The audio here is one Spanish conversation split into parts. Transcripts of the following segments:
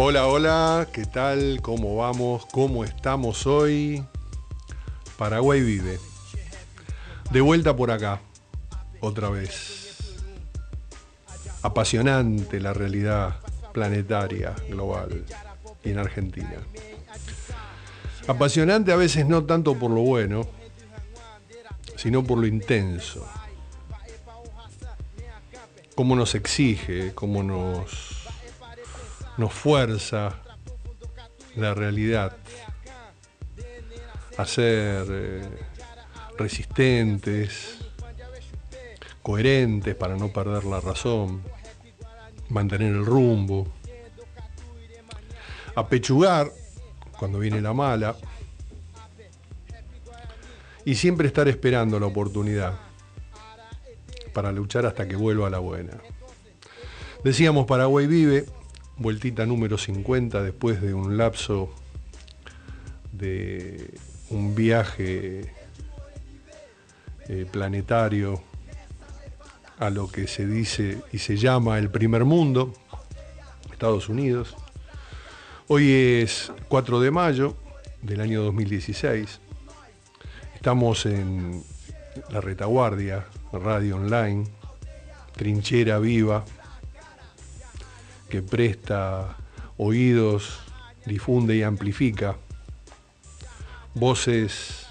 Hola, hola, ¿qué tal? ¿Cómo vamos? ¿Cómo estamos hoy? Paraguay vive. De vuelta por acá, otra vez. Apasionante la realidad planetaria, global y en Argentina. Apasionante a veces no tanto por lo bueno, sino por lo intenso. Cómo nos exige, cómo nos, nos fuerza la realidad a ser eh, resistentes, coherentes para no perder la razón, mantener el rumbo, apechugar cuando viene la mala y siempre estar esperando la oportunidad para luchar hasta que vuelva la buena. Decíamos Paraguay vive, vueltita número 50 después de un lapso de un viaje eh, planetario a lo que se dice y se llama el primer mundo, Estados Unidos. Hoy es 4 de mayo del año 2016. Estamos en la retaguardia, radio online, trinchera viva, que presta oídos, difunde y amplifica voces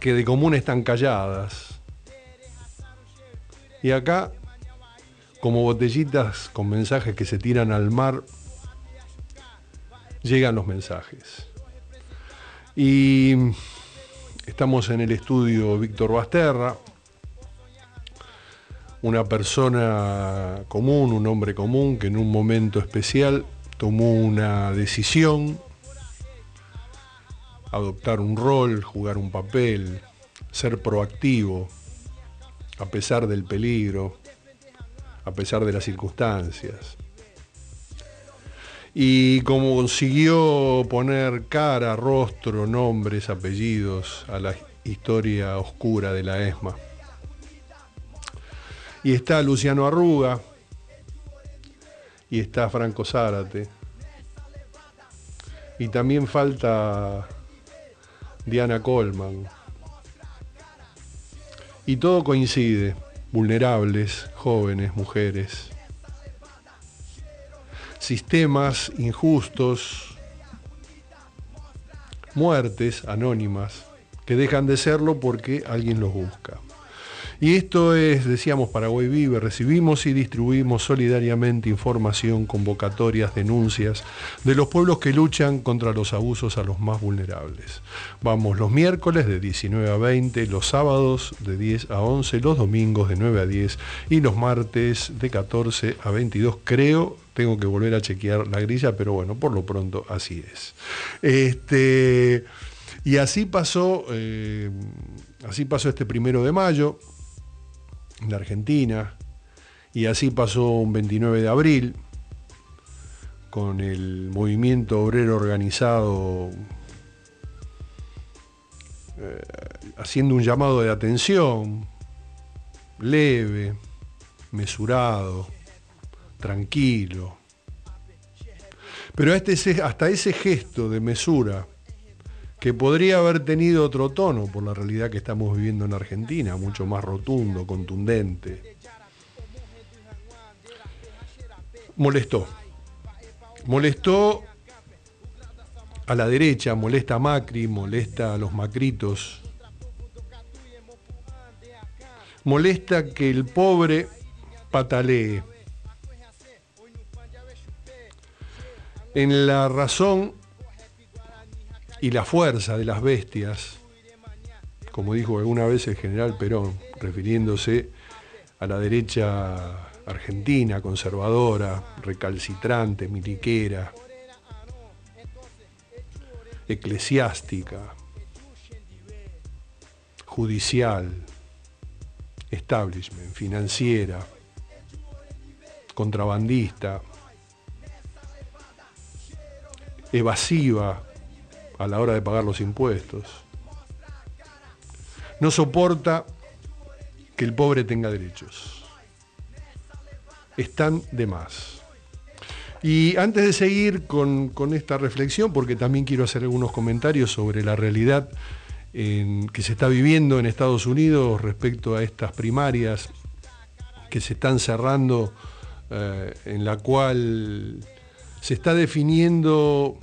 que de común están calladas. Y acá, como botellitas con mensajes que se tiran al mar, llegan los mensajes. Y estamos en el estudio Víctor Basterra, una persona común, un hombre común que en un momento especial tomó una decisión, adoptar un rol, jugar un papel, ser proactivo, a pesar del peligro, a pesar de las circunstancias y como consiguió poner cara, rostro, nombres, apellidos a la historia oscura de la ESMA. Y está Luciano Arruga, y está Franco Zárate, y también falta Diana Colman. Y todo coincide, vulnerables, jóvenes, mujeres. Sistemas injustos, muertes anónimas que dejan de serlo porque alguien los busca. Y esto es, decíamos, Paraguay Vive, recibimos y distribuimos solidariamente información, convocatorias, denuncias de los pueblos que luchan contra los abusos a los más vulnerables. Vamos los miércoles de 19 a 20, los sábados de 10 a 11, los domingos de 9 a 10 y los martes de 14 a 22, creo, tengo que volver a chequear la grilla, pero bueno, por lo pronto así es. Este, y así pasó, eh, así pasó este primero de mayo en la Argentina, y así pasó un 29 de abril, con el movimiento obrero organizado eh, haciendo un llamado de atención leve, mesurado, tranquilo. Pero este, hasta ese gesto de mesura, que podría haber tenido otro tono por la realidad que estamos viviendo en Argentina, mucho más rotundo, contundente, molestó. Molestó a la derecha, molesta a Macri, molesta a los macritos, molesta que el pobre patalee. En la razón y la fuerza de las bestias, como dijo alguna vez el general Perón, refiriéndose a la derecha argentina, conservadora, recalcitrante, miliquera, eclesiástica, judicial, establishment, financiera, contrabandista, evasiva a la hora de pagar los impuestos. No soporta que el pobre tenga derechos. Están de más. Y antes de seguir con, esta reflexión, porque también quiero hacer algunos comentarios sobre la realidad que se está viviendo en Estados Unidos respecto a estas primarias que se están cerrando, eh, en la cual se está definiendo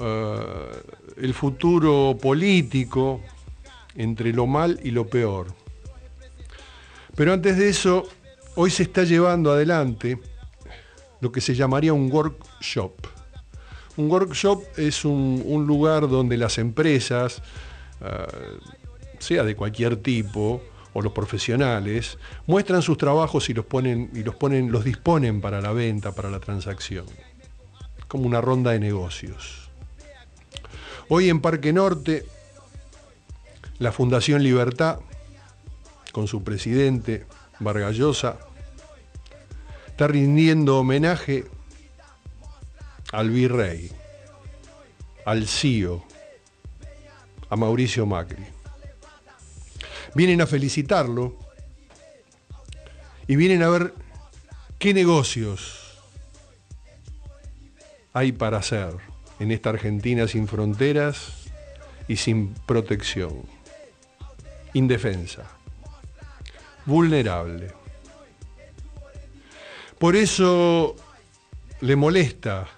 eh, el futuro político entre lo mal y lo peor. Pero antes de eso, hoy se está llevando adelante lo que se llamaría un workshop. Un workshop es un, lugar donde las empresas, eh, sea de cualquier tipo, o los profesionales, muestran sus trabajos y los ponen, y los ponen, los disponen para la venta, para la transacción. Como una ronda de negocios. Hoy en Parque Norte, la Fundación Libertad, con su presidente, Vargallosa, está rindiendo homenaje al virrey, al CIO, a Mauricio Macri. Vienen a felicitarlo y vienen a ver qué negocios hay para hacer en esta Argentina sin fronteras y sin protección, indefensa, vulnerable. Por eso le molesta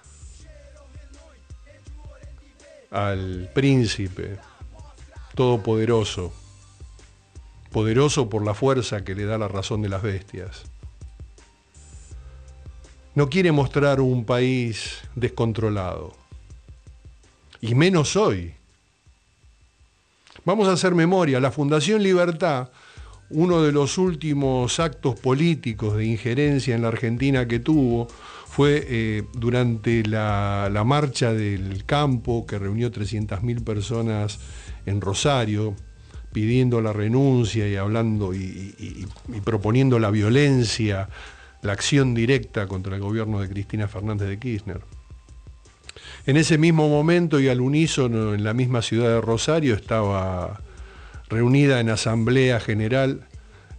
al príncipe todopoderoso, poderoso por la fuerza que le da la razón de las bestias. No quiere mostrar un país descontrolado, y menos hoy. Vamos a hacer memoria, la Fundación Libertad uno de los últimos actos políticos de injerencia en la Argentina que tuvo fue eh, durante la, marcha del campo que reunió 300.000 personas en Rosario, pidiendo la renuncia y hablando y, proponiendo la violencia, la acción directa contra el gobierno de Cristina Fernández de Kirchner. En ese mismo momento y al unísono en la misma ciudad de Rosario estaba reunida en Asamblea General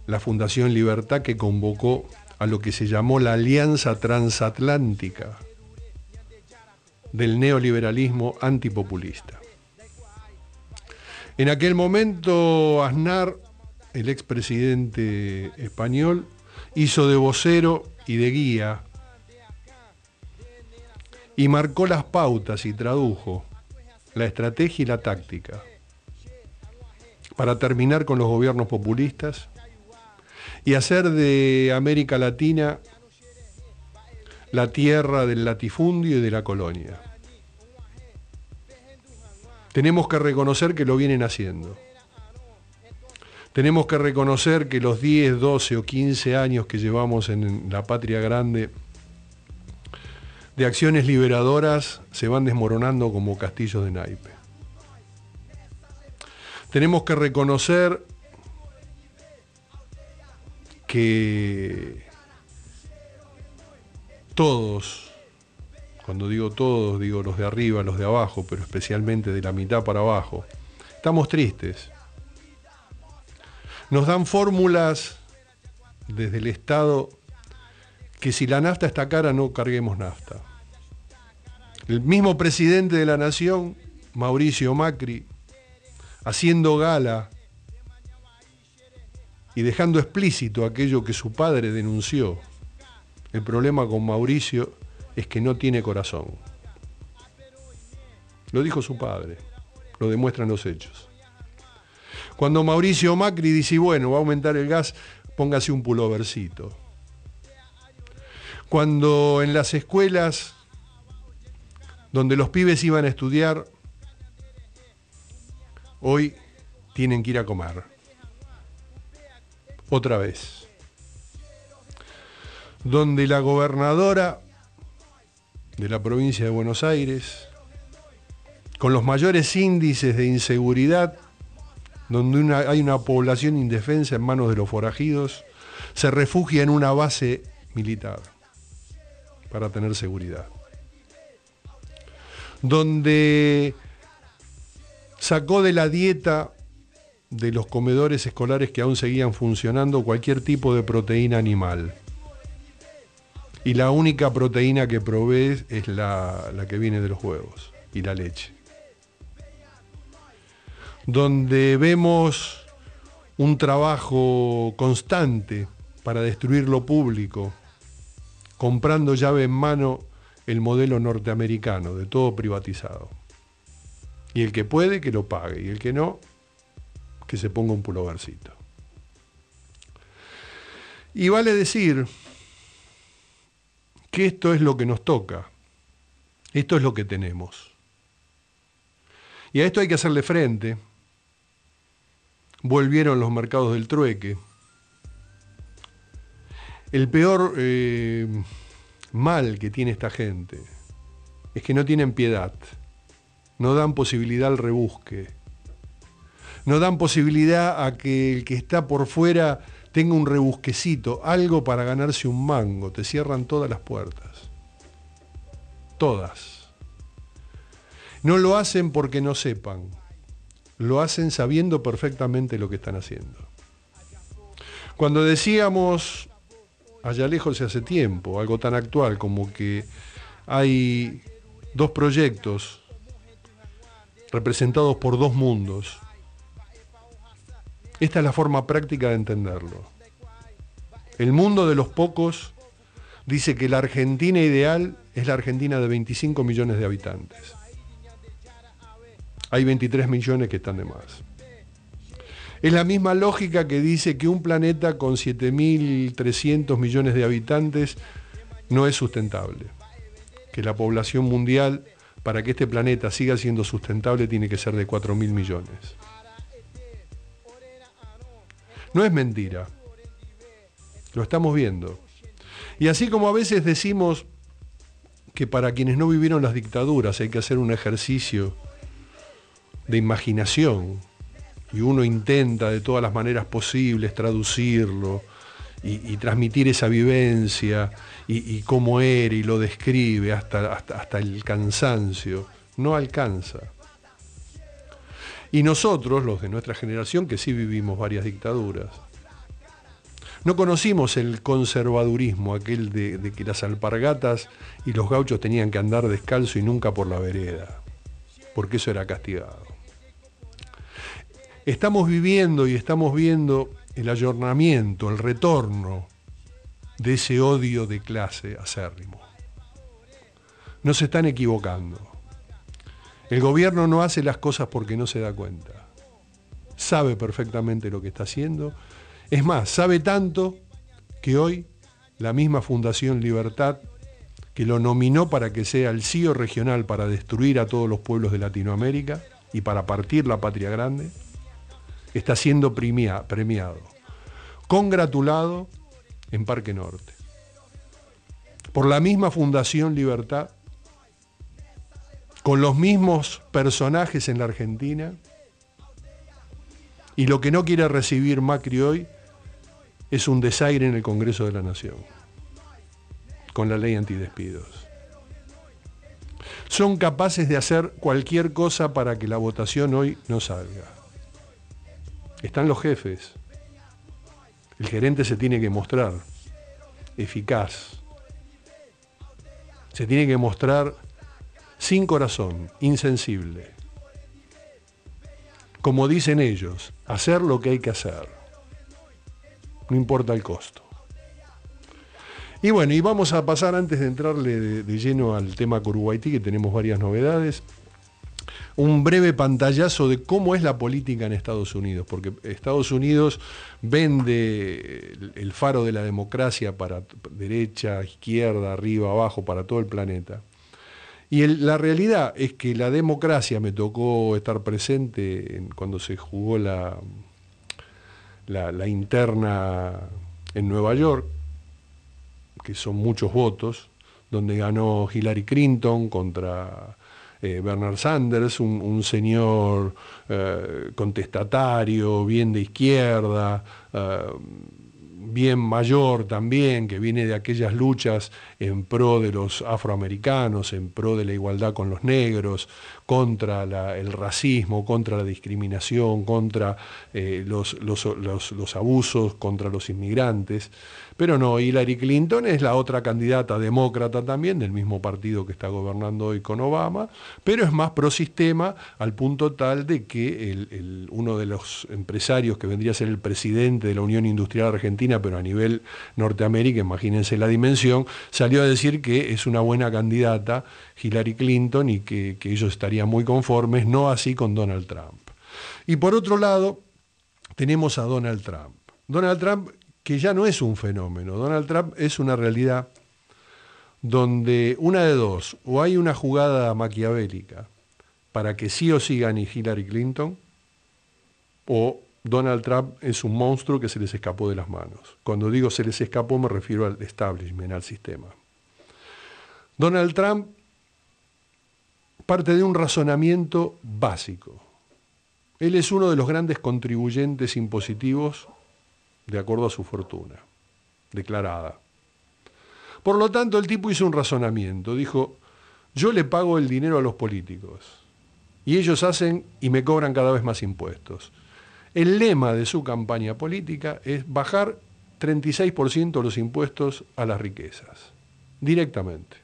la Fundación Libertad que convocó a lo que se llamó la Alianza Transatlántica del neoliberalismo antipopulista. En aquel momento Aznar, el expresidente español, hizo de vocero y de guía y marcó las pautas y tradujo la estrategia y la táctica para terminar con los gobiernos populistas y hacer de América Latina la tierra del latifundio y de la colonia. Tenemos que reconocer que lo vienen haciendo. Tenemos que reconocer que los 10, 12 o 15 años que llevamos en la patria grande de acciones liberadoras se van desmoronando como castillos de naipe. Tenemos que reconocer que todos, cuando digo todos, digo los de arriba, los de abajo, pero especialmente de la mitad para abajo, estamos tristes. Nos dan fórmulas desde el Estado que si la nafta está cara no carguemos nafta. El mismo presidente de la Nación, Mauricio Macri, haciendo gala y dejando explícito aquello que su padre denunció. El problema con Mauricio es que no tiene corazón. Lo dijo su padre, lo demuestran los hechos. Cuando Mauricio Macri dice, bueno, va a aumentar el gas, póngase un pulovercito. Cuando en las escuelas donde los pibes iban a estudiar, hoy tienen que ir a comer. Otra vez, donde la gobernadora de la provincia de Buenos Aires, con los mayores índices de inseguridad, donde hay una población indefensa en manos de los forajidos, se refugia en una base militar para tener seguridad. Donde sacó de la dieta de los comedores escolares que aún seguían funcionando cualquier tipo de proteína animal. y la única proteína que provee es la, la que viene de los huevos y la leche. Donde vemos un trabajo constante para destruir lo público, comprando llave en mano el modelo norteamericano de todo privatizado. Y el que puede, que lo pague, y el que no, que se ponga un pulovercito. Y vale decir que esto es lo que nos toca, esto es lo que tenemos. Y a esto hay que hacerle frente. Volvieron los mercados del trueque. El peor eh, mal que tiene esta gente es que no tienen piedad, no dan posibilidad al rebusque, no dan posibilidad a que el que está por fuera tenga un rebusquecito, algo para ganarse un mango, te cierran todas las puertas, todas. No lo hacen porque no sepan, lo hacen sabiendo perfectamente lo que están haciendo. Cuando decíamos allá lejos hace tiempo, algo tan actual como que hay dos proyectos representados por dos mundos. Esta es la forma práctica de entenderlo. El mundo de los pocos dice que la Argentina ideal es la Argentina de 25 millones de habitantes. Hay 23 millones que están de más. Es la misma lógica que dice que un planeta con 7.300 millones de habitantes no es sustentable. Que la población mundial, para que este planeta siga siendo sustentable, tiene que ser de 4.000 millones. No es mentira. Lo estamos viendo. Y así como a veces decimos que para quienes no vivieron las dictaduras hay que hacer un ejercicio de imaginación, y uno intenta de todas las maneras posibles traducirlo y, transmitir esa vivencia y, cómo era y lo describe hasta, hasta, hasta el cansancio, no alcanza. Y nosotros, los de nuestra generación, que sí vivimos varias dictaduras, no conocimos el conservadurismo, aquel de, de, que las alpargatas y los gauchos tenían que andar descalzo y nunca por la vereda, porque eso era castigado estamos viviendo y estamos viendo el ayornamiento, el retorno de ese odio de clase acérrimo. No se están equivocando. El gobierno no hace las cosas porque no se da cuenta. Sabe perfectamente lo que está haciendo. Es más, sabe tanto que hoy la misma Fundación Libertad, que lo nominó para que sea el CIO regional para destruir a todos los pueblos de Latinoamérica y para partir la patria grande, está siendo premiado, congratulado en Parque Norte. Por la misma Fundación Libertad, con los mismos personajes en la Argentina, y lo que no quiere recibir Macri hoy es un desaire en el Congreso de la Nación, con la ley antidespidos. Son capaces de hacer cualquier cosa para que la votación hoy no salga están los jefes. El gerente se tiene que mostrar eficaz. Se tiene que mostrar sin corazón, insensible. Como dicen ellos, hacer lo que hay que hacer. No importa el costo. Y bueno, y vamos a pasar antes de entrarle de, lleno al tema Corubaití, que tenemos varias novedades un breve pantallazo de cómo es la política en Estados Unidos, porque Estados Unidos vende el faro de la democracia para derecha, izquierda, arriba, abajo, para todo el planeta. Y la realidad es que la democracia, me tocó estar presente cuando se jugó la, la interna en Nueva York, que son muchos votos, donde ganó Hillary Clinton contra eh, Bernard Sanders, un, señor eh, contestatario, bien de izquierda, eh, bien mayor también, que viene de aquellas luchas en pro de los afroamericanos, en pro de la igualdad con los negros, contra el racismo, contra la discriminación, contra los, abusos, contra los inmigrantes. Pero no, Hillary Clinton es la otra candidata demócrata también, del mismo partido que está gobernando hoy con Obama, pero es más prosistema al punto tal de que uno de los empresarios que vendría a ser el presidente de la Unión Industrial Argentina, pero a nivel Norteamérica, imagínense la dimensión, salió a decir que es una buena candidata Hillary Clinton y que, que ellos estarían muy conformes, no así con Donald Trump. Y por otro lado, tenemos a Donald Trump. Donald Trump que ya no es un fenómeno. Donald Trump es una realidad donde una de dos, o hay una jugada maquiavélica para que sí o sí gane Hillary Clinton, o Donald Trump es un monstruo que se les escapó de las manos. Cuando digo se les escapó me refiero al establishment, al sistema. Donald Trump parte de un razonamiento básico. Él es uno de los grandes contribuyentes impositivos de acuerdo a su fortuna, declarada. Por lo tanto, el tipo hizo un razonamiento, dijo, yo le pago el dinero a los políticos y ellos hacen y me cobran cada vez más impuestos. El lema de su campaña política es bajar 36% los impuestos a las riquezas, directamente.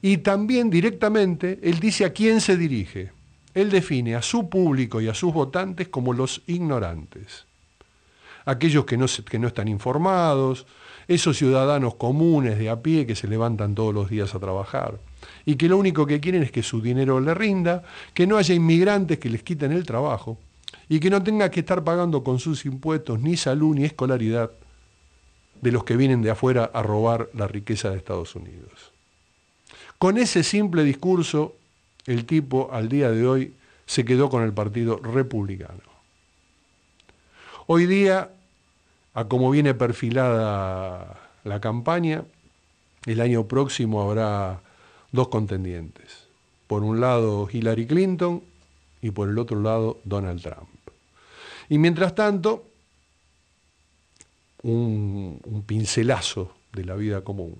Y también directamente él dice a quién se dirige. Él define a su público y a sus votantes como los ignorantes aquellos que no, que no están informados, esos ciudadanos comunes de a pie que se levantan todos los días a trabajar y que lo único que quieren es que su dinero le rinda, que no haya inmigrantes que les quiten el trabajo y que no tenga que estar pagando con sus impuestos ni salud ni escolaridad de los que vienen de afuera a robar la riqueza de Estados Unidos. Con ese simple discurso, el tipo al día de hoy se quedó con el Partido Republicano. Hoy día a cómo viene perfilada la campaña, el año próximo habrá dos contendientes. Por un lado Hillary Clinton y por el otro lado Donald Trump. Y mientras tanto, un, pincelazo de la vida común.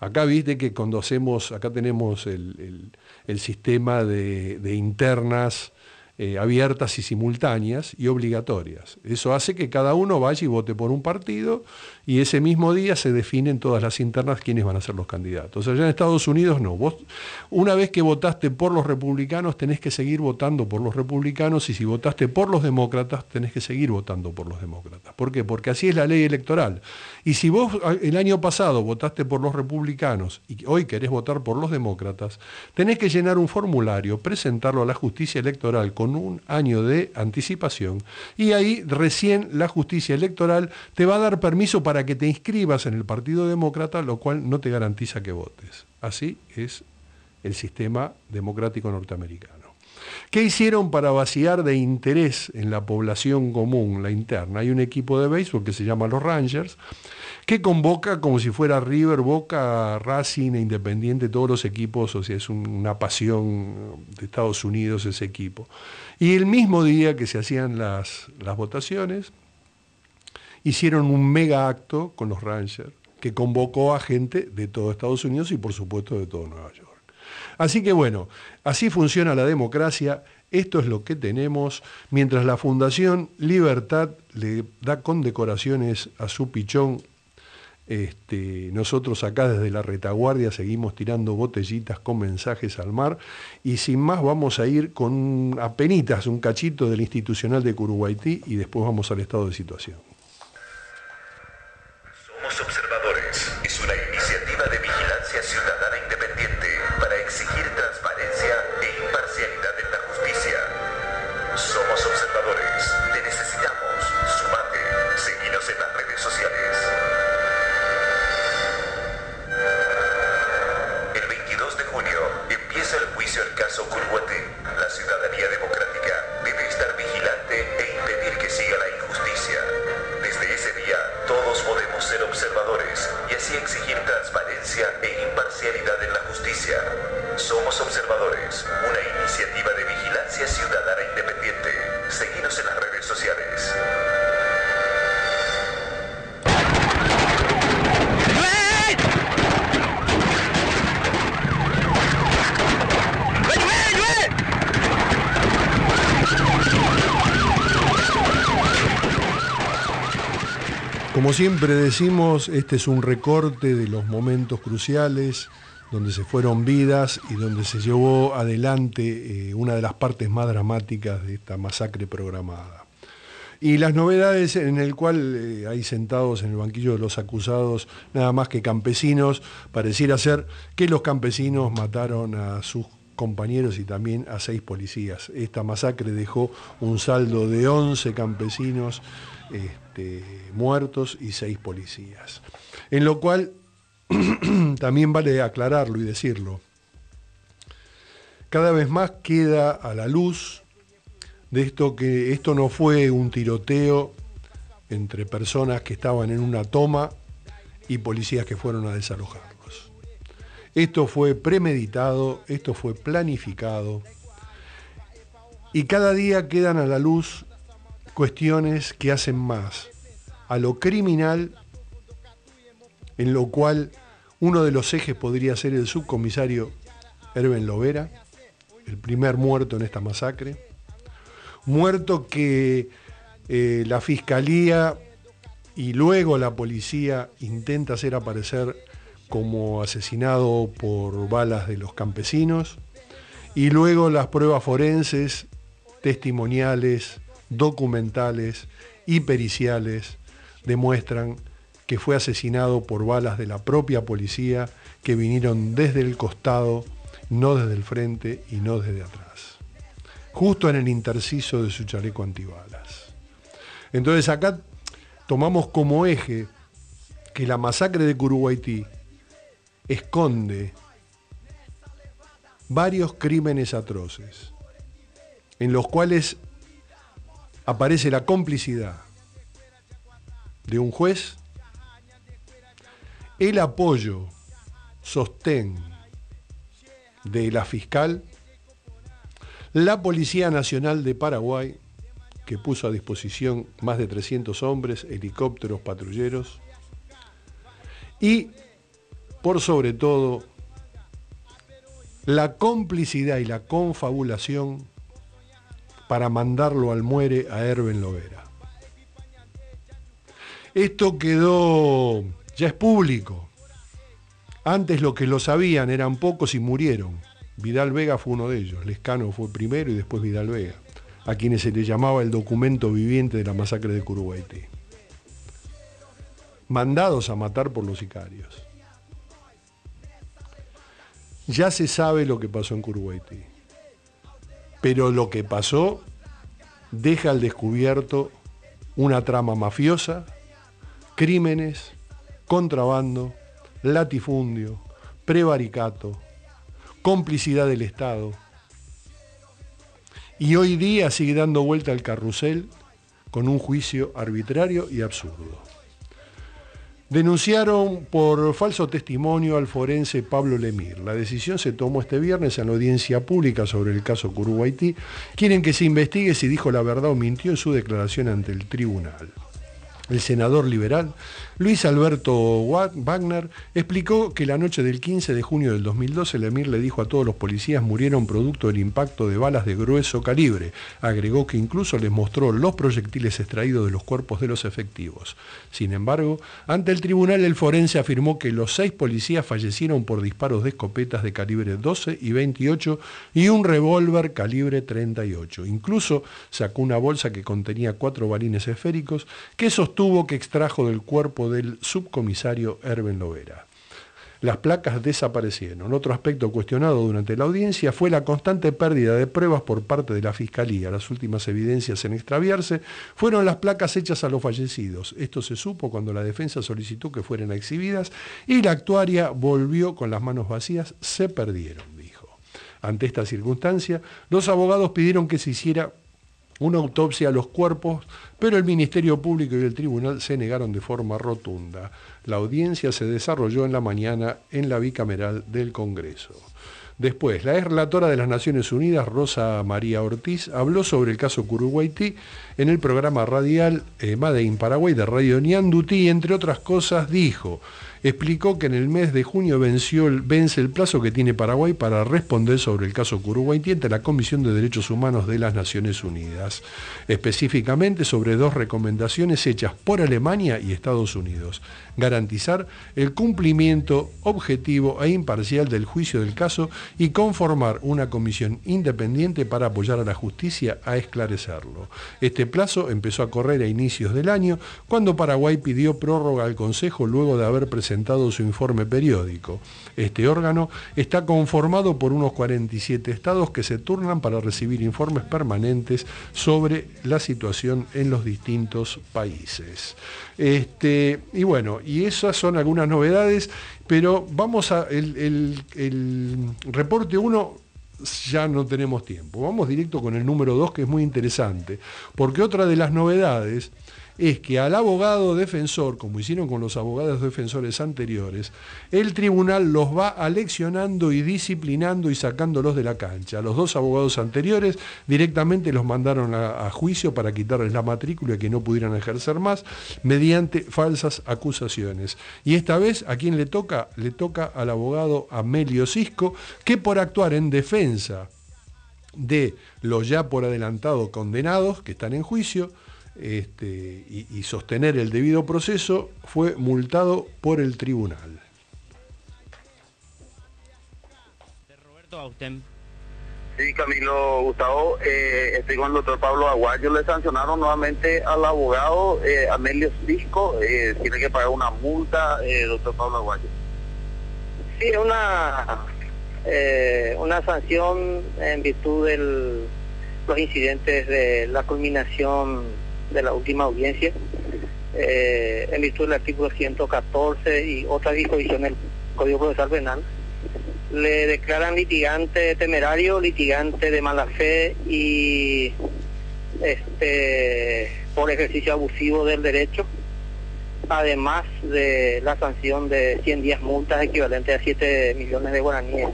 Acá viste que cuando hacemos, acá tenemos el, sistema de internas eh, abiertas y simultáneas y obligatorias. Eso hace que cada uno vaya y vote por un partido y ese mismo día se definen todas las internas quiénes van a ser los candidatos. Allá en Estados Unidos no. Vos, una vez que votaste por los republicanos, tenés que seguir votando por los republicanos y si votaste por los demócratas, tenés que seguir votando por los demócratas. ¿Por qué? Porque así es la ley electoral. Y si vos el año pasado votaste por los republicanos y hoy querés votar por los demócratas, tenés que llenar un formulario, presentarlo a la justicia electoral con un año de anticipación y ahí recién la justicia electoral te va a dar permiso para que te inscribas en el Partido Demócrata, lo cual no te garantiza que votes. Así es el sistema democrático norteamericano. ¿Qué hicieron para vaciar de interés en la población común, la interna? Hay un equipo de béisbol que se llama los Rangers, que convoca como si fuera River, Boca, Racing e Independiente, todos los equipos, o sea, es una pasión de Estados Unidos ese equipo. Y el mismo día que se hacían las, las votaciones, hicieron un mega acto con los Rangers que convocó a gente de todo Estados Unidos y por supuesto de todo Nueva York. Así que bueno, así funciona la democracia, esto es lo que tenemos, mientras la Fundación Libertad le da condecoraciones a su pichón este, nosotros acá desde la retaguardia seguimos tirando botellitas con mensajes al mar y sin más vamos a ir con apenitas un cachito del institucional de Curuguaití y después vamos al estado de situación. Decimos, este es un recorte de los momentos cruciales donde se fueron vidas y donde se llevó adelante eh, una de las partes más dramáticas de esta masacre programada. Y las novedades en el cual eh, hay sentados en el banquillo de los acusados nada más que campesinos, pareciera ser que los campesinos mataron a sus compañeros y también a seis policías. Esta masacre dejó un saldo de 11 campesinos este, muertos y seis policías. En lo cual también vale aclararlo y decirlo. Cada vez más queda a la luz de esto que esto no fue un tiroteo entre personas que estaban en una toma y policías que fueron a desalojarlos. Esto fue premeditado, esto fue planificado. Y cada día quedan a la luz cuestiones que hacen más a lo criminal en lo cual uno de los ejes podría ser el subcomisario Herben Lovera, el primer muerto en esta masacre, muerto que eh, la fiscalía y luego la policía intenta hacer aparecer como asesinado por balas de los campesinos, y luego las pruebas forenses, testimoniales, documentales y periciales demuestran que fue asesinado por balas de la propia policía que vinieron desde el costado, no desde el frente y no desde atrás, justo en el interciso de su chaleco antibalas. Entonces acá tomamos como eje que la masacre de Curuguaití esconde varios crímenes atroces, en los cuales aparece la complicidad de un juez el apoyo, sostén de la fiscal, la Policía Nacional de Paraguay, que puso a disposición más de 300 hombres, helicópteros, patrulleros, y, por sobre todo, la complicidad y la confabulación para mandarlo al muere a Herben Lovera. Esto quedó ya es público. Antes lo que lo sabían eran pocos y murieron. Vidal Vega fue uno de ellos. Lescano fue primero y después Vidal Vega, a quienes se le llamaba el documento viviente de la masacre de Curuguaití. Mandados a matar por los sicarios. Ya se sabe lo que pasó en Curuguaití. Pero lo que pasó deja al descubierto una trama mafiosa, crímenes, contrabando, latifundio, prevaricato, complicidad del Estado. Y hoy día sigue dando vuelta al carrusel con un juicio arbitrario y absurdo. Denunciaron por falso testimonio al forense Pablo Lemir. La decisión se tomó este viernes en la audiencia pública sobre el caso Curuguaití. Quieren que se investigue si dijo la verdad o mintió en su declaración ante el tribunal el senador liberal, Luis Alberto Wagner, explicó que la noche del 15 de junio del 2012 el emir le dijo a todos los policías murieron producto del impacto de balas de grueso calibre. Agregó que incluso les mostró los proyectiles extraídos de los cuerpos de los efectivos. Sin embargo, ante el tribunal el forense afirmó que los seis policías fallecieron por disparos de escopetas de calibre 12 y 28 y un revólver calibre 38. Incluso sacó una bolsa que contenía cuatro balines esféricos que sostuvo que extrajo del cuerpo del subcomisario Herben Lovera. Las placas desaparecieron. Otro aspecto cuestionado durante la audiencia fue la constante pérdida de pruebas por parte de la Fiscalía. Las últimas evidencias en extraviarse fueron las placas hechas a los fallecidos. Esto se supo cuando la defensa solicitó que fueran exhibidas y la actuaria volvió con las manos vacías. Se perdieron, dijo. Ante esta circunstancia, los abogados pidieron que se hiciera una autopsia a los cuerpos, pero el Ministerio Público y el Tribunal se negaron de forma rotunda. La audiencia se desarrolló en la mañana en la bicameral del Congreso. Después, la ex relatora de las Naciones Unidas, Rosa María Ortiz, habló sobre el caso Curuguaití en el programa radial eh, Made in Paraguay de Radio Nianduti entre otras cosas dijo, explicó que en el mes de junio vence el plazo que tiene Paraguay para responder sobre el caso Curuguaití ante la Comisión de Derechos Humanos de las Naciones Unidas, específicamente sobre dos recomendaciones hechas por Alemania y Estados Unidos. Garantizar el cumplimiento objetivo e imparcial del juicio del caso y conformar una comisión independiente para apoyar a la justicia a esclarecerlo. Este plazo empezó a correr a inicios del año, cuando Paraguay pidió prórroga al Consejo luego de haber presentado su informe periódico. Este órgano está conformado por unos 47 estados que se turnan para recibir informes permanentes sobre la situación en los distintos países. Este, y bueno, y esas son algunas novedades, pero vamos a el, el reporte 1 ya no tenemos tiempo. Vamos directo con el número 2, que es muy interesante, porque otra de las novedades es que al abogado defensor, como hicieron con los abogados defensores anteriores, el tribunal los va aleccionando y disciplinando y sacándolos de la cancha. Los dos abogados anteriores directamente los mandaron a, juicio para quitarles la matrícula y que no pudieran ejercer más mediante falsas acusaciones. Y esta vez, ¿a quién le toca? Le toca al abogado Amelio Cisco, que por actuar en defensa de los ya por adelantado condenados que están en juicio, este, y, sostener el debido proceso, fue multado por el tribunal. Roberto Sí, Camilo Gustavo, eh, estoy con el doctor Pablo Aguayo. Le sancionaron nuevamente al abogado eh, Amelio Cisco. Eh, tiene que pagar una multa, doctor Pablo Aguayo. Sí, una, una sanción en virtud de los incidentes de la culminación de la última audiencia, eh, en virtud del artículo 114 y otras disposiciones del Código Procesal Penal, le declaran litigante temerario, litigante de mala fe y este por ejercicio abusivo del derecho, además de la sanción de 100 días multas equivalente a 7 millones de guaraníes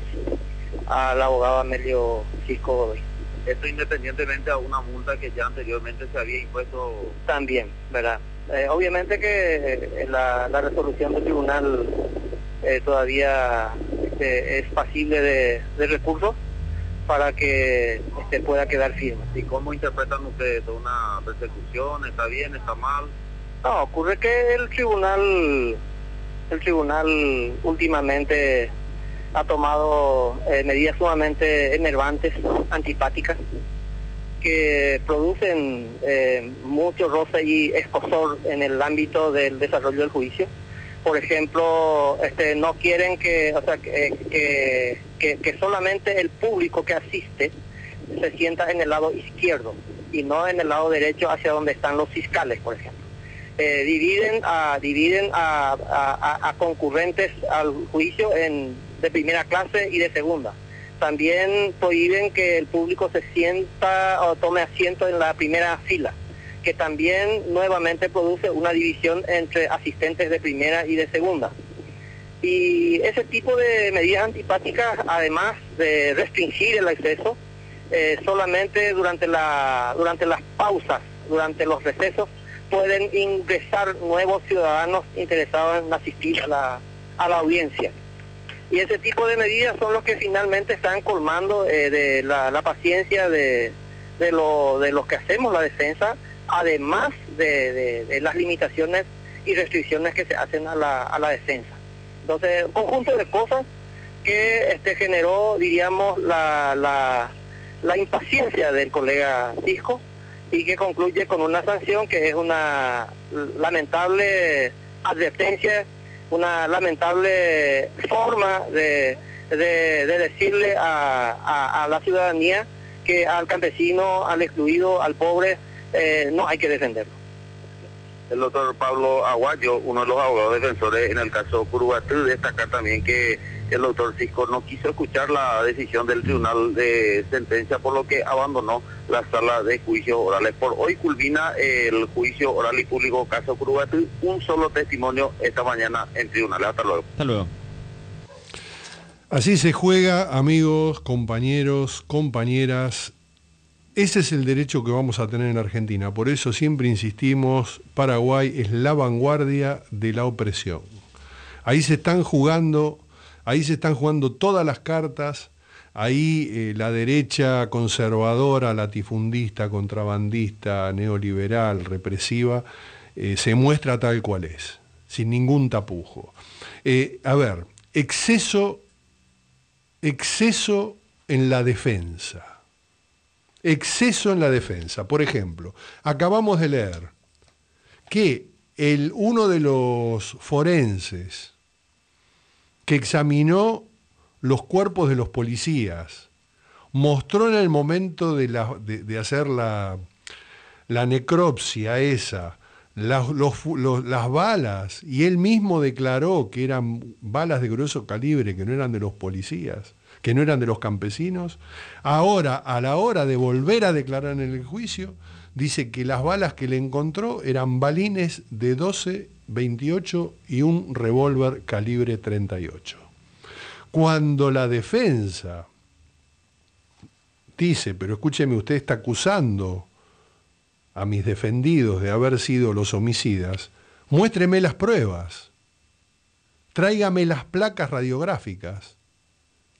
al abogado Amelio Cisco Godoy. Esto independientemente a una multa que ya anteriormente se había impuesto. También, ¿verdad? Eh, obviamente que eh, la, resolución del tribunal eh, todavía este, es pasible de, recursos para que este, pueda quedar firme. ¿Y cómo interpretan ustedes ¿Una persecución? ¿Está bien? ¿Está mal? No, ocurre que el tribunal, el tribunal últimamente ha tomado eh, medidas sumamente enervantes, antipáticas, que producen eh, mucho roce y escosor en el ámbito del desarrollo del juicio. Por ejemplo, este, no quieren que, o sea, que, que, solamente el público que asiste se sienta en el lado izquierdo y no en el lado derecho hacia donde están los fiscales, por ejemplo. Eh, dividen a dividen a, concurrentes al juicio en de primera clase y de segunda. También prohíben que el público se sienta o tome asiento en la primera fila, que también nuevamente produce una división entre asistentes de primera y de segunda. Y ese tipo de medidas antipáticas, además de restringir el acceso, eh, solamente durante, la, durante las pausas, durante los recesos, pueden ingresar nuevos ciudadanos interesados en asistir a la, a la audiencia. Y ese tipo de medidas son los que finalmente están colmando eh, de la, paciencia de, de, lo, de los que hacemos la defensa, además de, las limitaciones y restricciones que se hacen a la, a la defensa. Entonces, un conjunto de cosas que este, generó, diríamos, la, la, la impaciencia del colega Cisco y que concluye con una sanción que es una lamentable advertencia una lamentable forma de, decirle a, la ciudadanía que al campesino, al excluido, al pobre, eh, no hay que defenderlo. El doctor Pablo Aguayo, uno de los abogados defensores en el caso Curubatú, destacar también que el doctor Cisco no quiso escuchar la decisión del tribunal de sentencia, por lo que abandonó la sala de juicio orales. Por hoy culmina el juicio oral y público caso Curubatú, un solo testimonio esta mañana en tribunales. Hasta luego. Hasta luego. Así se juega, amigos, compañeros, compañeras. Ese es el derecho que vamos a tener en Argentina. Por eso siempre insistimos, Paraguay es la vanguardia de la opresión. Ahí se están jugando, ahí se están jugando todas las cartas. Ahí eh, la derecha conservadora, latifundista, contrabandista, neoliberal, represiva, eh, se muestra tal cual es, sin ningún tapujo. Eh, a ver, exceso, exceso en la defensa. Exceso en la defensa. Por ejemplo, acabamos de leer que el, uno de los forenses que examinó los cuerpos de los policías, mostró en el momento de, hacer la, necropsia esa, las balas, y él mismo declaró que eran balas de grueso calibre, que no eran de los policías, que no eran de los campesinos. Ahora, a la hora de volver a declarar en el juicio, dice que las balas que le encontró eran balines de 12, 28 y un revólver calibre 38. Cuando la defensa dice, pero escúcheme, usted está acusando a mis defendidos de haber sido los homicidas, muéstreme las pruebas, tráigame las placas radiográficas.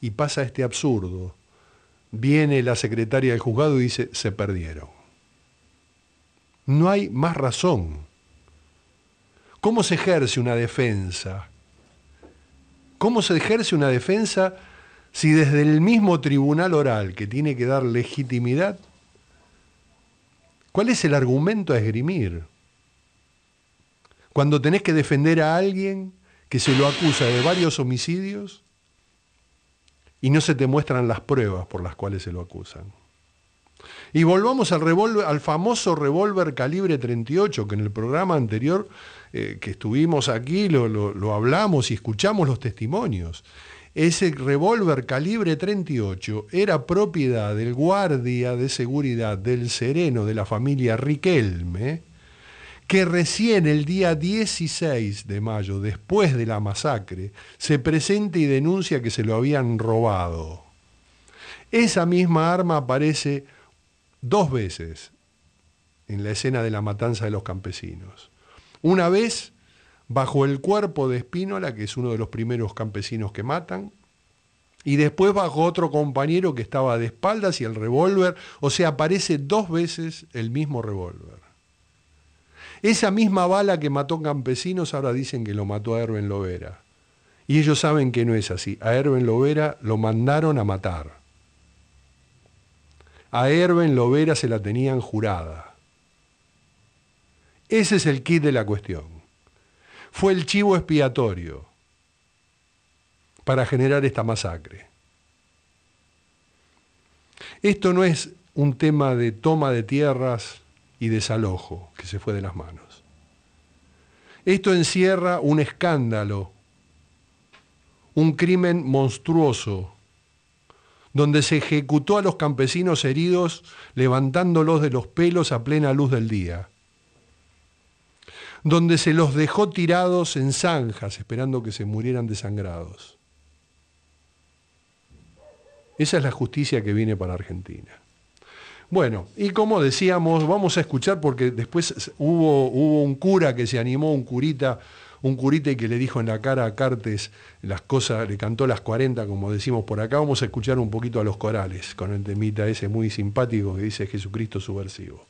Y pasa este absurdo. Viene la secretaria del juzgado y dice, se perdieron. No hay más razón. ¿Cómo se ejerce una defensa ¿Cómo se ejerce una defensa si desde el mismo tribunal oral que tiene que dar legitimidad, cuál es el argumento a esgrimir? Cuando tenés que defender a alguien que se lo acusa de varios homicidios y no se te muestran las pruebas por las cuales se lo acusan. Y volvamos al, al famoso revólver calibre 38 que en el programa anterior eh, que estuvimos aquí, lo, hablamos y escuchamos los testimonios. Ese revólver calibre 38 era propiedad del guardia de seguridad del sereno de la familia Riquelme, que recién el día 16 de mayo, después de la masacre, se presenta y denuncia que se lo habían robado. Esa misma arma aparece dos veces en la escena de la matanza de los campesinos. Una vez bajo el cuerpo de Espínola, que es uno de los primeros campesinos que matan, y después bajo otro compañero que estaba de espaldas y el revólver, o sea, aparece dos veces el mismo revólver. Esa misma bala que mató campesinos ahora dicen que lo mató a Erben Lovera. Y ellos saben que no es así. A Erben Lovera lo mandaron a matar. A Erben Lovera se la tenían jurada. Ese es el kit de la cuestión. Fue el chivo expiatorio para generar esta masacre. Esto no es un tema de toma de tierras y desalojo que se fue de las manos. Esto encierra un escándalo, un crimen monstruoso, donde se ejecutó a los campesinos heridos levantándolos de los pelos a plena luz del día donde se los dejó tirados en zanjas esperando que se murieran desangrados. Esa es la justicia que viene para Argentina. Bueno, y como decíamos, vamos a escuchar porque después hubo, hubo un cura que se animó, un curita, un curita y que le dijo en la cara a Cartes las cosas, le cantó las 40, como decimos por acá. Vamos a escuchar un poquito a los corales con el temita ese muy simpático que dice Jesucristo subversivo.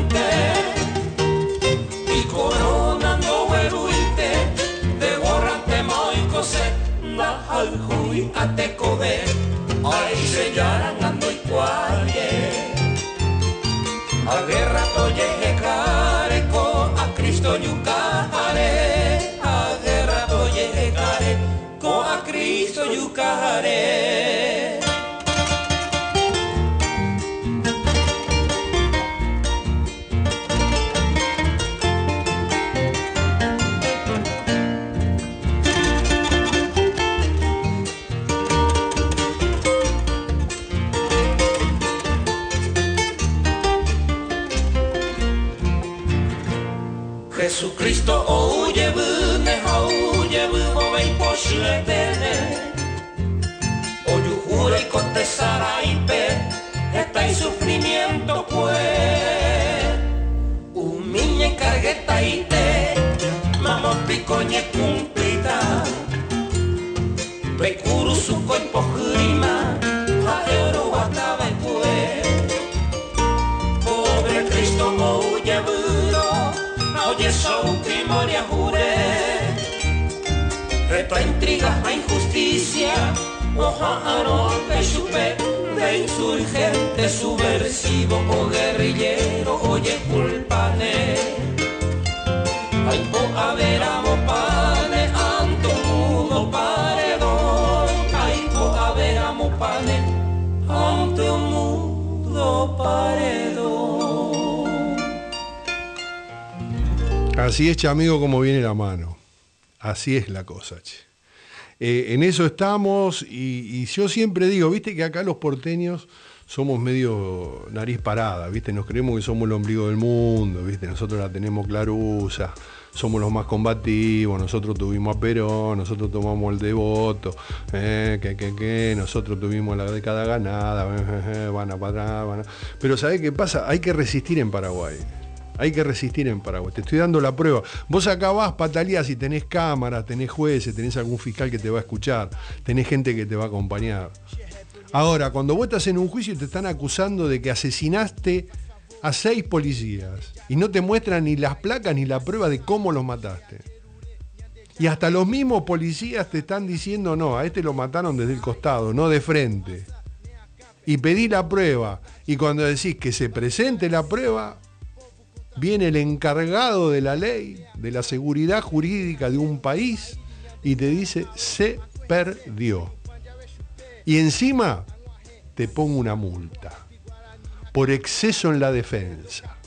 hui ateko be Aize jarangando ikuaie Agerra toye hekareko a Kristo yukahare Agerra toye hekareko a Kristo yukahare jura y contestará y pe está en sufrimiento pues Humilla y cargueta y te Mamo picoñe cumplita Pekuru su cuerpo jurima A euro guataba y pues Pobre Cristo oye buro Oye son primoria jure Reto a intrigas, a injusticia Oja aro que chupe De insurgente subversivo o guerrillero. Oye culpane. Ay po haber amo pane Anto mudo paredón Ay po haber amo pane Ante un mudo paredón Así es, amigo, como viene la mano. Así es la cosa. Eh, en eso estamos y, yo siempre digo, viste que acá los porteños somos medio nariz parada, viste, nos creemos que somos el ombligo del mundo, viste, nosotros la tenemos clarusa, somos los más combativos, nosotros tuvimos a Perón, nosotros tomamos el devoto, eh, que, que, que, nosotros tuvimos la década ganada, van a para atrás, van a... Pero ¿sabés qué pasa? Hay que resistir en Paraguay. Hay que resistir en Paraguay. Te estoy dando la prueba. Vos acá vas, patalías y tenés cámaras, tenés jueces, tenés algún fiscal que te va a escuchar, tenés gente que te va a acompañar. Ahora, cuando vos estás en un juicio te están acusando de que asesinaste a seis policías y no te muestran ni las placas ni la prueba de cómo los mataste. Y hasta los mismos policías te están diciendo, no, a este lo mataron desde el costado, no de frente. Y pedí la prueba. Y cuando decís que se presente la prueba, viene el encargado de la ley, de la seguridad jurídica de un país, y te dice, se perdió. Y encima te pongo una multa por exceso en la defensa.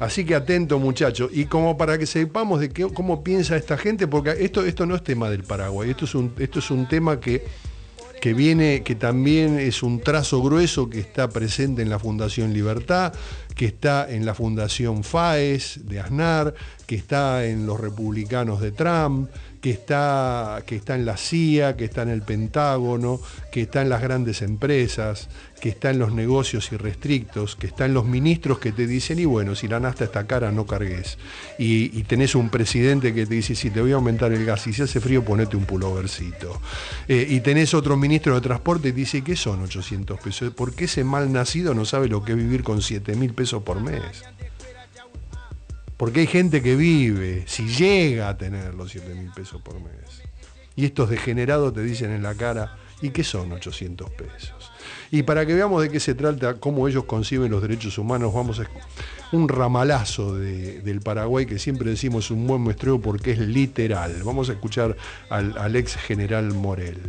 Así que atento muchachos, y como para que sepamos de qué, cómo piensa esta gente, porque esto, esto no es tema del Paraguay, esto es un, esto es un tema que, que viene, que también es un trazo grueso que está presente en la Fundación Libertad, que está en la Fundación FAES de Aznar, que está en los republicanos de Trump, que está, que está en la CIA, que está en el Pentágono, que está en las grandes empresas, que está en los negocios irrestrictos, que está en los ministros que te dicen, y bueno, si la nasta está cara, no cargues. Y, y tenés un presidente que te dice, si te voy a aumentar el gas, y si hace frío, ponete un pullovercito. Eh, y tenés otro ministro de transporte te dice, ¿qué son 800 pesos? ¿Por qué ese mal nacido no sabe lo que es vivir con 7 mil pesos por mes? Porque hay gente que vive, si llega a tener los 7 mil pesos por mes. Y estos degenerados te dicen en la cara, ¿y qué son 800 pesos? Y para que veamos de qué se trata, cómo ellos conciben los derechos humanos, vamos a un ramalazo de, del Paraguay que siempre decimos un buen muestreo porque es literal. Vamos a escuchar al, ex general Morel.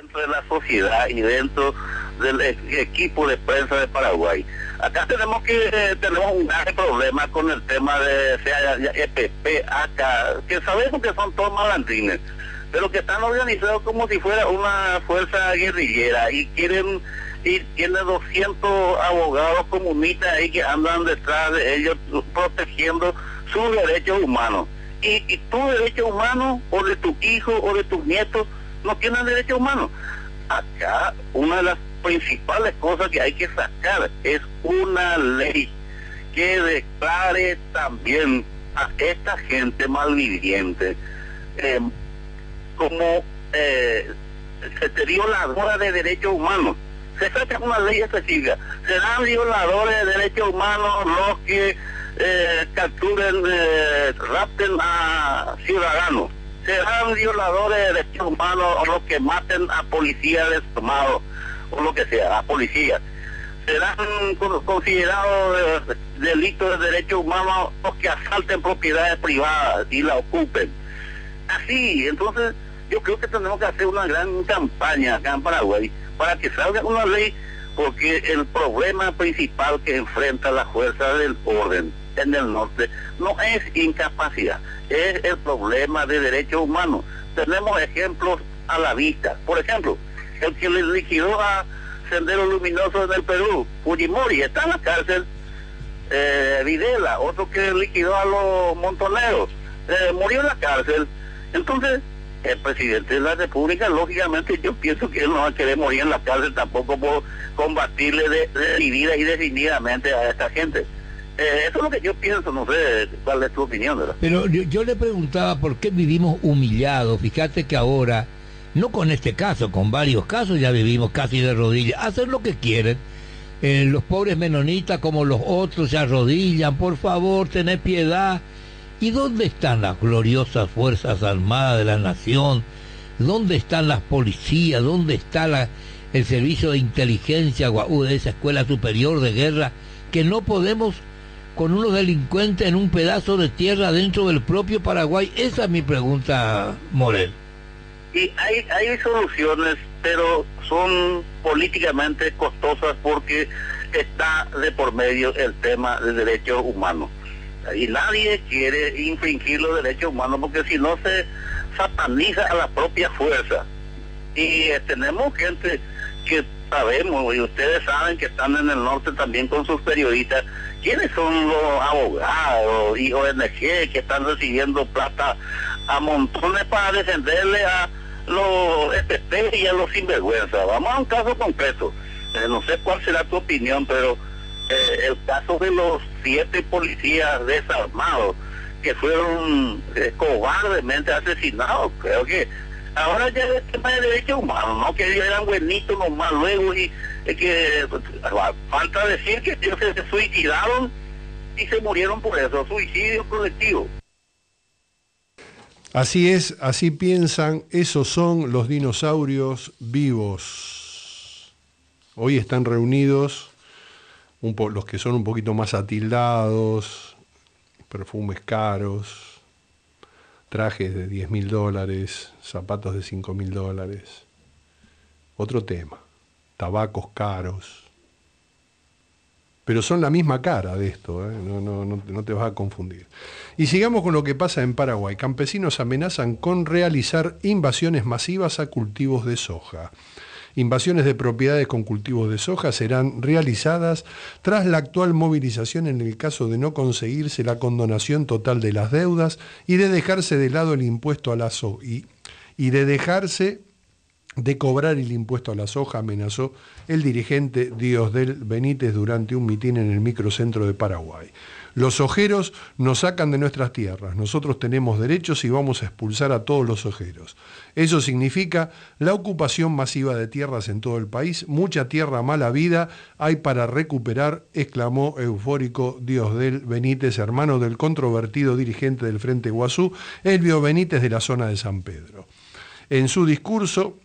Dentro de la sociedad y dentro del equipo de prensa de Paraguay. Acá tenemos que tenemos un grave problema con el tema de sea EPP, ACA, que sabemos que son todos malandrines, pero que están organizados como si fuera una fuerza guerrillera y quieren y tiene 200 abogados comunistas ahí que andan detrás de ellos protegiendo sus derechos humanos. Y, y tu derecho humano o de tu hijo o de tus nietos no tienen derechos humanos. Acá una de las principales cosas que hay que sacar es una ley que declare también a esta gente malviviente eh, como eh, se violadora de derechos humanos. Se saca una ley específica. Serán violadores de derechos humanos los que eh, capturen, eh, rapten a ciudadanos. Serán violadores de derechos humanos los que maten a policías desarmados o lo que sea, a policías. Serán considerados delitos de derechos humanos los que asalten propiedades privadas y la ocupen. Así, entonces yo creo que tenemos que hacer una gran campaña acá en Paraguay para que salga una ley porque el problema principal que enfrenta la fuerza del orden en el norte no es incapacidad, es el problema de derechos humanos. Tenemos ejemplos a la vista. Por ejemplo, el que le liquidó a Sendero Luminoso en el Perú, Fujimori, está en la cárcel. Eh, Videla, otro que liquidó a los montoneros, eh, murió en la cárcel. Entonces, el presidente de la República, lógicamente yo pienso que él no va a querer morir en la cárcel tampoco por combatirle de, decidida y definidamente a esta gente. Eh, eso es lo que yo pienso, no sé cuál es tu opinión. ¿verdad? Pero yo, yo, le preguntaba por qué vivimos humillados. Fíjate que ahora, no con este caso, con varios casos ya vivimos casi de rodillas. Hacen lo que quieren. Eh, los pobres menonitas como los otros se arrodillan. Por favor, tened piedad. ¿Y dónde están las gloriosas Fuerzas Armadas de la Nación? ¿Dónde están las policías? ¿Dónde está el servicio de inteligencia de esa escuela superior de guerra? Que no podemos con unos delincuentes en un pedazo de tierra dentro del propio Paraguay. Esa es mi pregunta, Morel. Y hay, hay soluciones, pero son políticamente costosas porque está de por medio el tema de derechos humanos y nadie quiere infringir los derechos humanos porque si no se sataniza a la propia fuerza. Y eh, tenemos gente que sabemos, y ustedes saben que están en el norte también con sus periodistas, quiénes son los abogados y ONG que están recibiendo plata a montones para defenderle a los FP y a los sinvergüenza. Vamos a un caso concreto. Eh, no sé cuál será tu opinión, pero eh, el caso de los siete policías desarmados que fueron eh, cobardemente asesinados. Creo que ahora ya es tema de derechos humanos, ¿no? Que ellos eran buenitos nomás luego y que falta decir que ellos se suicidaron y se murieron por eso, suicidio colectivo. Así es, así piensan, esos son los dinosaurios vivos. Hoy están reunidos los que son un poquito más atildados, perfumes caros, trajes de 10 mil dólares, zapatos de 5 mil dólares. Otro tema, tabacos caros. Pero son la misma cara de esto, ¿eh? no, te vas a confundir. Y sigamos con lo que pasa en Paraguay. Campesinos amenazan con realizar invasiones masivas a cultivos de soja. Invasiones de propiedades con cultivos de soja serán realizadas tras la actual movilización en el caso de no conseguirse la condonación total de las deudas y de dejarse de lado el impuesto a la soja y de dejarse de cobrar el impuesto a la soja, amenazó el dirigente Diosdel Benítez durante un mitin en el microcentro de Paraguay. Los ojeros nos sacan de nuestras tierras, nosotros tenemos derechos y vamos a expulsar a todos los ojeros. Eso significa la ocupación masiva de tierras en todo el país, mucha tierra mala vida hay para recuperar, exclamó eufórico Diosdel Benítez, hermano del controvertido dirigente del Frente Guazú, Elvio Benítez de la zona de San Pedro. En su discurso,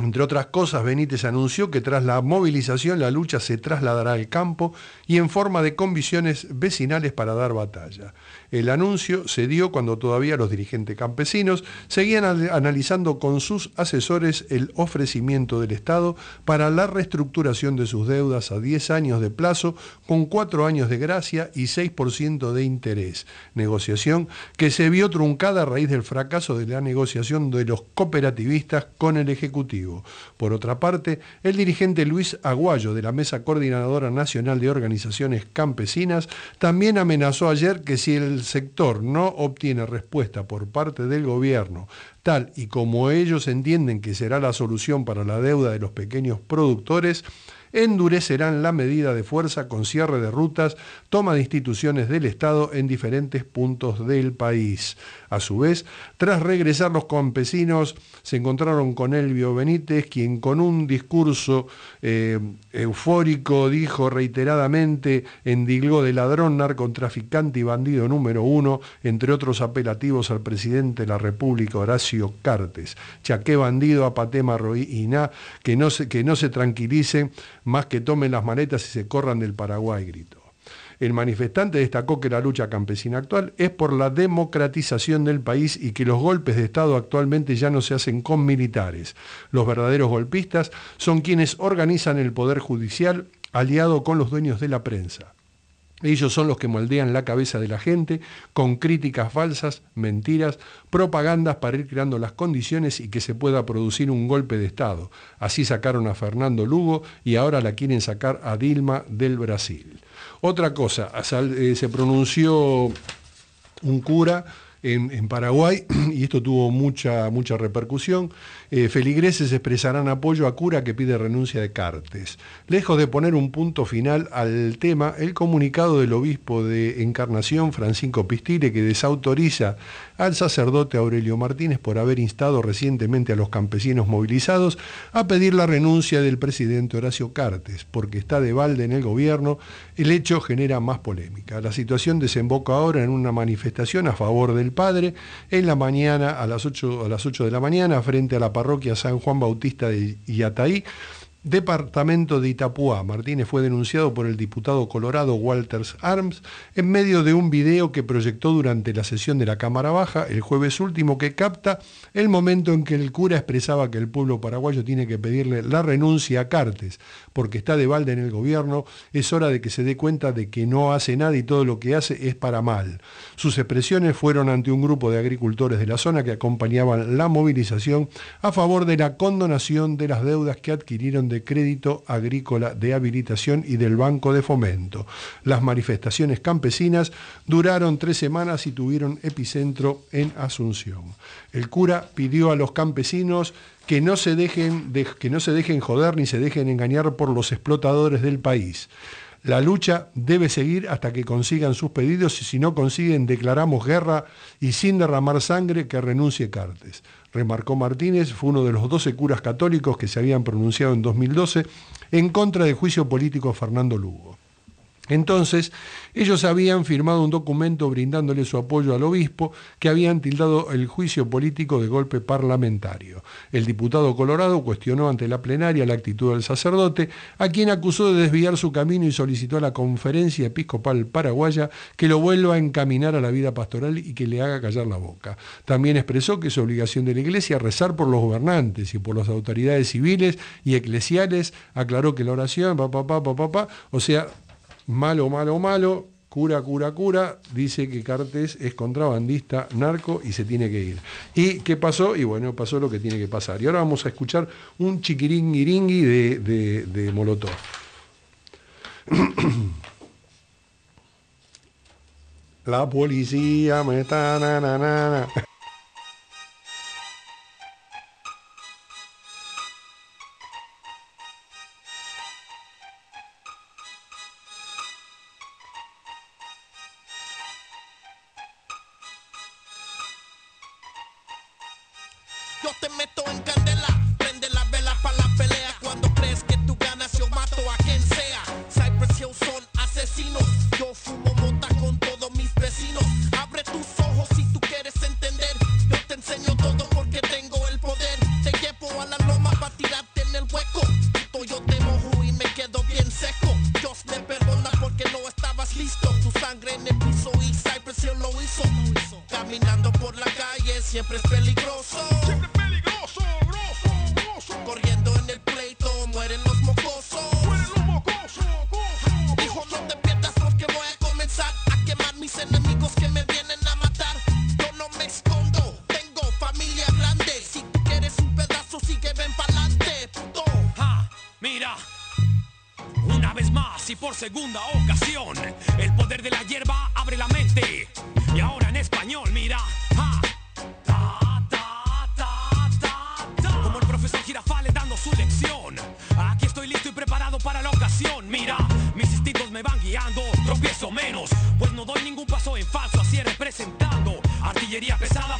entre otras cosas, Benítez anunció que tras la movilización la lucha se trasladará al campo y en forma de convicciones vecinales para dar batalla. El anuncio se dio cuando todavía los dirigentes campesinos seguían analizando con sus asesores el ofrecimiento del Estado para la reestructuración de sus deudas a 10 años de plazo con 4 años de gracia y 6% de interés, negociación que se vio truncada a raíz del fracaso de la negociación de los cooperativistas con el Ejecutivo. Por otra parte, el dirigente Luis Aguayo de la Mesa Coordinadora Nacional de Organizaciones Campesinas también amenazó ayer que si el sector no obtiene respuesta por parte del gobierno, tal y como ellos entienden que será la solución para la deuda de los pequeños productores, endurecerán la medida de fuerza con cierre de rutas, toma de instituciones del Estado en diferentes puntos del país. A su vez, tras regresar los campesinos, se encontraron con Elvio Benítez, quien con un discurso eh, eufórico dijo reiteradamente, endilgó de ladrón, narcotraficante y bandido número uno, entre otros apelativos al presidente de la República, Horacio Cartes. Chaqué bandido, apatema roína, que no se, que no se tranquilicen, más que tomen las maletas y se corran del Paraguay, gritó. El manifestante destacó que la lucha campesina actual es por la democratización del país y que los golpes de Estado actualmente ya no se hacen con militares. Los verdaderos golpistas son quienes organizan el poder judicial aliado con los dueños de la prensa. Ellos son los que moldean la cabeza de la gente con críticas falsas, mentiras, propagandas para ir creando las condiciones y que se pueda producir un golpe de Estado. Así sacaron a Fernando Lugo y ahora la quieren sacar a Dilma del Brasil. Otra cosa, eh, se pronunció un cura en, Paraguay y esto tuvo mucha, mucha repercusión. Eh, feligreses expresarán apoyo a cura que pide renuncia de Cartes. Lejos de poner un punto final al tema, el comunicado del obispo de Encarnación, Francisco Pistile, que desautoriza al sacerdote Aurelio Martínez por haber instado recientemente a los campesinos movilizados a pedir la renuncia del presidente Horacio Cartes, porque está de balde en el gobierno, el hecho genera más polémica. La situación desemboca ahora en una manifestación a favor del padre en la mañana a las 8, a las 8 de la mañana frente a la parroquia San Juan Bautista de Yataí Departamento de Itapuá. Martínez fue denunciado por el diputado colorado Walters Arms en medio de un video que proyectó durante la sesión de la Cámara Baja el jueves último que capta el momento en que el cura expresaba que el pueblo paraguayo tiene que pedirle la renuncia a Cartes porque está de balde en el gobierno, es hora de que se dé cuenta de que no hace nada y todo lo que hace es para mal. Sus expresiones fueron ante un grupo de agricultores de la zona que acompañaban la movilización a favor de la condonación de las deudas que adquirieron de Crédito Agrícola de Habilitación y del Banco de Fomento. Las manifestaciones campesinas duraron tres semanas y tuvieron epicentro en Asunción. El cura pidió a los campesinos que no se dejen, que no se dejen joder ni se dejen engañar por los explotadores del país. La lucha debe seguir hasta que consigan sus pedidos y si no consiguen declaramos guerra y sin derramar sangre que renuncie Cartes. Remarcó Martínez, fue uno de los 12 curas católicos que se habían pronunciado en 2012 en contra del juicio político Fernando Lugo. Entonces, ellos habían firmado un documento brindándole su apoyo al obispo que habían tildado el juicio político de golpe parlamentario. El diputado Colorado cuestionó ante la plenaria la actitud del sacerdote, a quien acusó de desviar su camino y solicitó a la conferencia episcopal paraguaya que lo vuelva a encaminar a la vida pastoral y que le haga callar la boca. También expresó que es obligación de la Iglesia rezar por los gobernantes y por las autoridades civiles y eclesiales. Aclaró que la oración, papá, papá, papá, o sea, malo, malo, malo, cura, cura, cura, dice que Cartes es contrabandista, narco y se tiene que ir. ¿Y qué pasó? Y bueno, pasó lo que tiene que pasar. Y ahora vamos a escuchar un chiquiringuiringui de, de, de Molotov. La policía me está... Na, paso en falso, así representando. Artillería pesada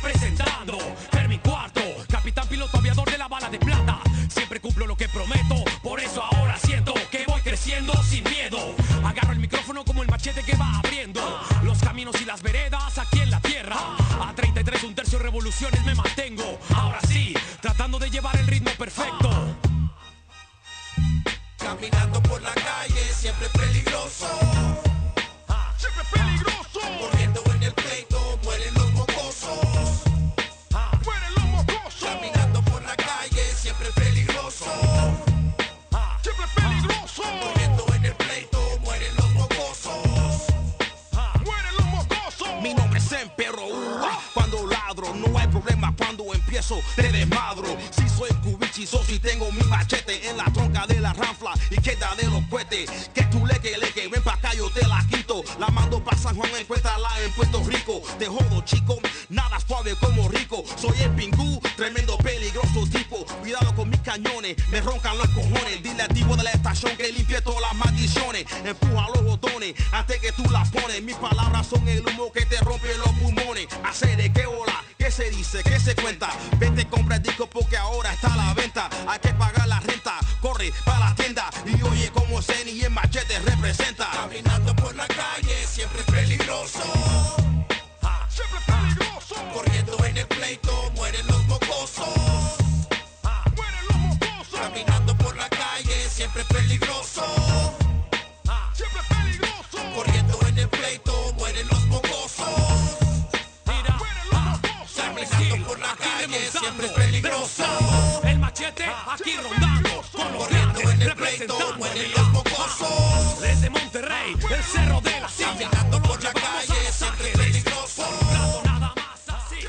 el pleito, mueren los mocosos. Desde Monterrey, el cerro de la silla. Por la calle, siempre peligroso.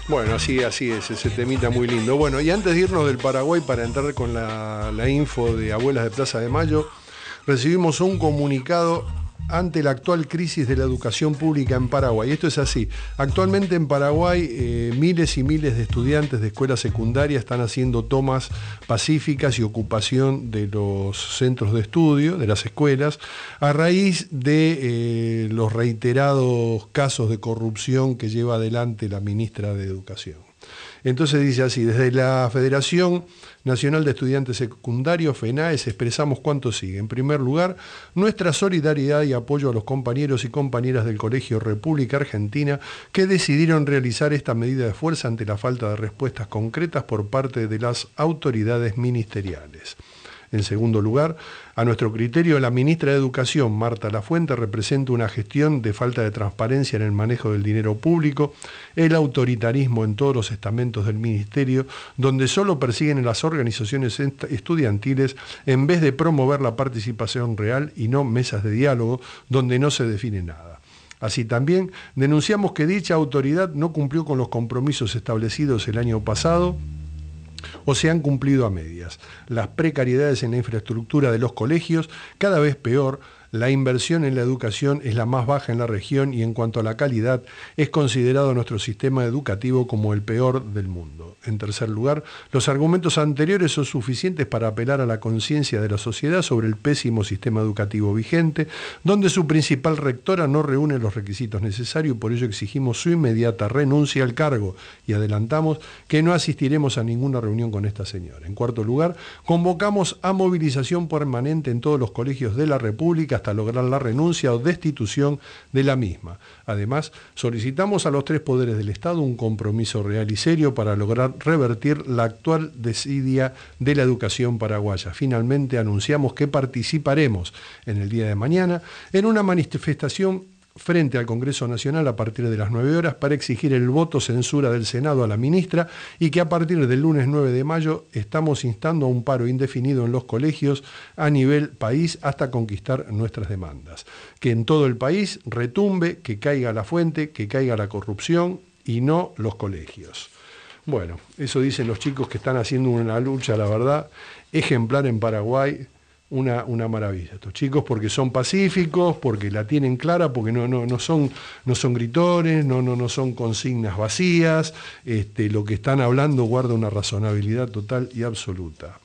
Bueno, así, así es, ese temita muy lindo. Bueno, y antes de irnos del Paraguay para entrar con la, la info de Abuelas de Plaza de Mayo, recibimos un comunicado ante la actual crisis de la educación pública en Paraguay. Esto es así. Actualmente en Paraguay eh, miles y miles de estudiantes de escuela secundaria están haciendo tomas pacíficas y ocupación de los centros de estudio, de las escuelas, a raíz de eh, los reiterados casos de corrupción que lleva adelante la ministra de Educación. Entonces dice así, desde la Federación Nacional de Estudiantes Secundarios, FENAES, expresamos cuánto sigue. En primer lugar, nuestra solidaridad y apoyo a los compañeros y compañeras del Colegio República Argentina que decidieron realizar esta medida de fuerza ante la falta de respuestas concretas por parte de las autoridades ministeriales. En segundo lugar, a nuestro criterio, la ministra de Educación, Marta Lafuente, representa una gestión de falta de transparencia en el manejo del dinero público, el autoritarismo en todos los estamentos del ministerio, donde solo persiguen las organizaciones est- estudiantiles en vez de promover la participación real y no mesas de diálogo donde no se define nada. Así también denunciamos que dicha autoridad no cumplió con los compromisos establecidos el año pasado o se han cumplido a medias. Las precariedades en la infraestructura de los colegios, cada vez peor, la inversión en la educación es la más baja en la región y en cuanto a la calidad es considerado nuestro sistema educativo como el peor del mundo. En tercer lugar, los argumentos anteriores son suficientes para apelar a la conciencia de la sociedad sobre el pésimo sistema educativo vigente, donde su principal rectora no reúne los requisitos necesarios y por ello exigimos su inmediata renuncia al cargo y adelantamos que no asistiremos a ninguna reunión con esta señora. En cuarto lugar, convocamos a movilización permanente en todos los colegios de la República hasta lograr la renuncia o destitución de la misma. Además, solicitamos a los tres poderes del Estado un compromiso real y serio para lograr revertir la actual desidia de la educación paraguaya. Finalmente, anunciamos que participaremos en el día de mañana en una manifestación frente al Congreso Nacional a partir de las 9 horas para exigir el voto censura del Senado a la ministra y que a partir del lunes 9 de mayo estamos instando a un paro indefinido en los colegios a nivel país hasta conquistar nuestras demandas. Que en todo el país retumbe, que caiga la fuente, que caiga la corrupción y no los colegios. Bueno, eso dicen los chicos que están haciendo una lucha, la verdad, ejemplar en Paraguay, una, una, maravilla. Estos chicos porque son pacíficos, porque la tienen clara, porque no, no, no, son, no son gritores, no, no, no son consignas vacías, este, lo que están hablando guarda una razonabilidad total y absoluta.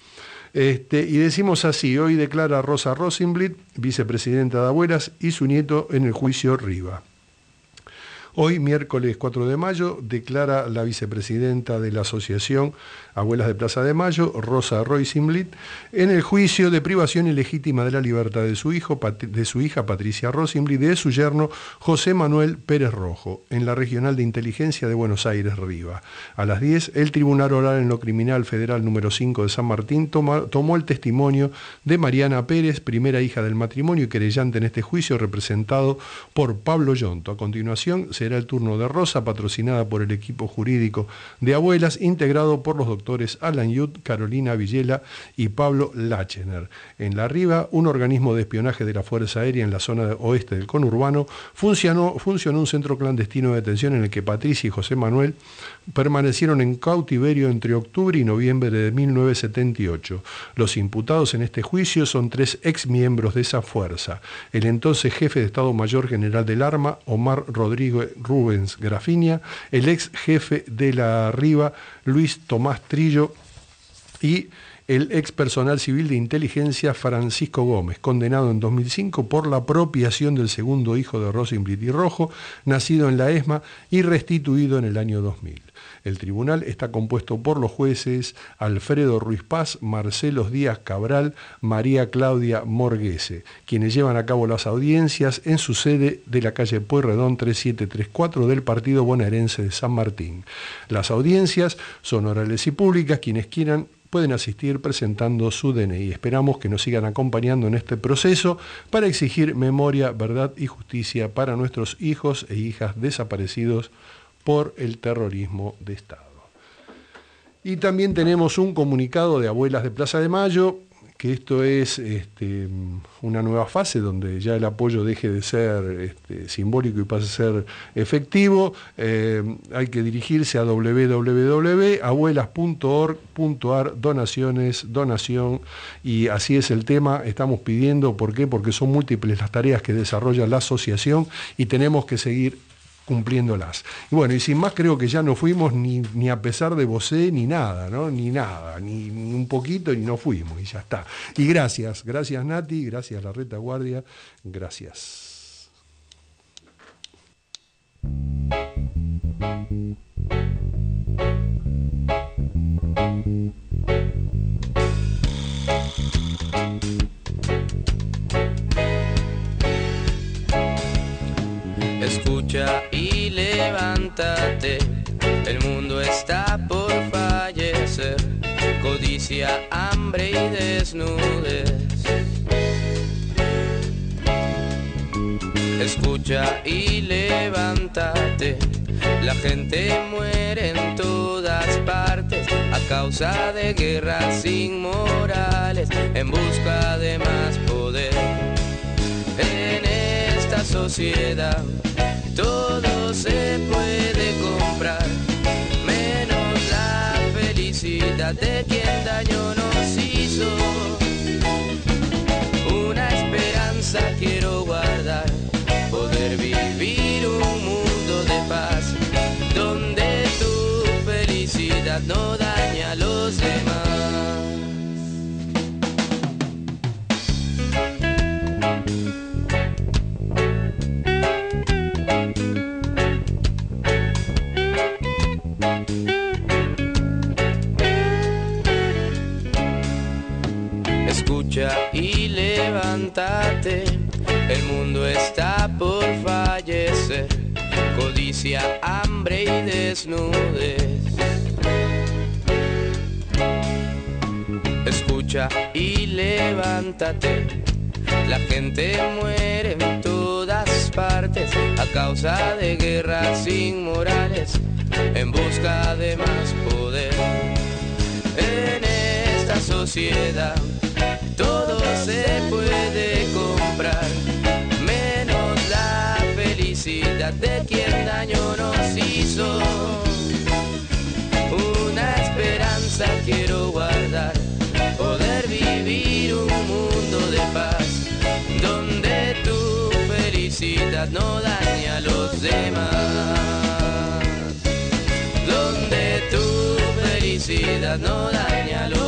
Este, y decimos así, hoy declara Rosa Rosenblit, vicepresidenta de Abuelas, y su nieto en el juicio Riva. Hoy, miércoles 4 de mayo, declara la vicepresidenta de la Asociación Abuelas de Plaza de Mayo, Rosa Roisinblit, en el juicio de privación ilegítima de la libertad de su, hijo, de su hija Patricia Rosenblit y de su yerno José Manuel Pérez Rojo, en la Regional de Inteligencia de Buenos Aires, Riva. A las 10, el Tribunal Oral en lo Criminal Federal número 5 de San Martín tomó el testimonio de Mariana Pérez, primera hija del matrimonio y querellante en este juicio, representado por Pablo Yonto. A continuación, será el turno de Rosa, patrocinada por el equipo jurídico de Abuelas, integrado por los doctores Alan Yud, Carolina Villela y Pablo Lachener. En la Riva, un organismo de espionaje de la Fuerza Aérea en la zona oeste del conurbano, funcionó, funcionó un centro clandestino de detención en el que Patricia y José Manuel permanecieron en cautiverio entre octubre y noviembre de 1978. Los imputados en este juicio son tres ex miembros de esa fuerza. El entonces jefe de Estado Mayor General del Arma, Omar Rodrigo Rubens Grafinia, el ex jefe de la Riva, Luis Tomás Trillo, y el ex personal civil de inteligencia Francisco Gómez, condenado en 2005 por la apropiación del segundo hijo de Rosenblit y Rojo, nacido en la ESMA y restituido en el año 2000. El tribunal está compuesto por los jueces Alfredo Ruiz Paz, Marcelos Díaz Cabral, María Claudia Morguese, quienes llevan a cabo las audiencias en su sede de la calle Pueyrredón 3734 del partido bonaerense de San Martín. Las audiencias son orales y públicas, quienes quieran pueden asistir presentando su DNI. Esperamos que nos sigan acompañando en este proceso para exigir memoria, verdad y justicia para nuestros hijos e hijas desaparecidos por el terrorismo de Estado. Y también tenemos un comunicado de Abuelas de Plaza de Mayo que esto es este, una nueva fase donde ya el apoyo deje de ser este, simbólico y pase a ser efectivo. Eh, hay que dirigirse a www.abuelas.org.ar, donaciones, donación, y así es el tema. Estamos pidiendo, ¿por qué? Porque son múltiples las tareas que desarrolla la asociación y tenemos que seguir cumpliéndolas. Y bueno, y sin más creo que ya no fuimos ni, ni a pesar de vocé, ni nada, ¿no? Ni nada, ni, ni, un poquito, y no fuimos, y ya está. Y gracias, gracias Nati, gracias La Retaguardia, gracias. Y desnudez. Escucha y levántate, la gente muere en todas partes a causa de guerras inmorales en busca de más poder. En esta sociedad todo se puede comprar, menos la felicidad de quien daño Una esperanza quiero guardar, poder vivir un mundo de paz, donde tu felicidad no daña a los demás. Hambre y desnudez. Escucha y levántate, la gente muere en todas partes a causa de guerras inmorales en busca de más poder. En esta sociedad todo se puede de quien daño nos hizo. Una esperanza quiero guardar, poder vivir un mundo de paz, donde tu felicidad no daña a los demás. Donde tu felicidad no daña a los demás.